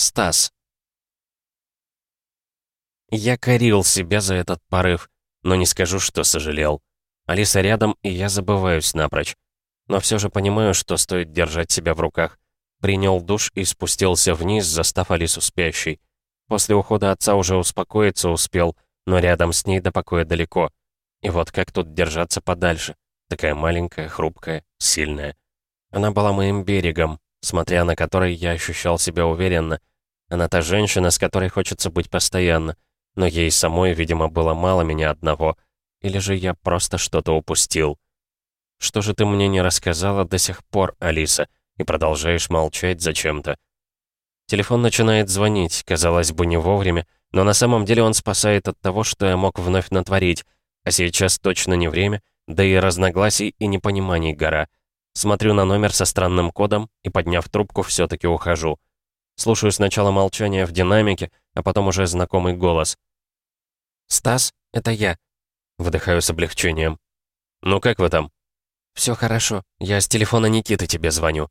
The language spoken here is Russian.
Стас. Я корил себя за этот порыв, но не скажу, что сожалел. Алиса рядом, и я забываюсь напрочь. Но все же понимаю, что стоит держать себя в руках. Принял душ и спустился вниз, застав Алису спящей. После ухода отца уже успокоиться успел, но рядом с ней до покоя далеко. И вот как тут держаться подальше? Такая маленькая, хрупкая, сильная. Она была моим берегом, смотря на который я ощущал себя уверенно, она та женщина, с которой хочется быть постоянно. Но ей самой, видимо, было мало меня одного. Или же я просто что-то упустил. Что же ты мне не рассказала до сих пор, Алиса, и продолжаешь молчать зачем-то? Телефон начинает звонить, казалось бы, не вовремя, но на самом деле он спасает от того, что я мог вновь натворить. А сейчас точно не время, да и разногласий и непониманий гора. Смотрю на номер со странным кодом и, подняв трубку, все таки ухожу. Слушаю сначала молчание в динамике, а потом уже знакомый голос. «Стас, это я». Вдыхаю с облегчением. «Ну как вы там?» «Все хорошо. Я с телефона Никиты тебе звоню».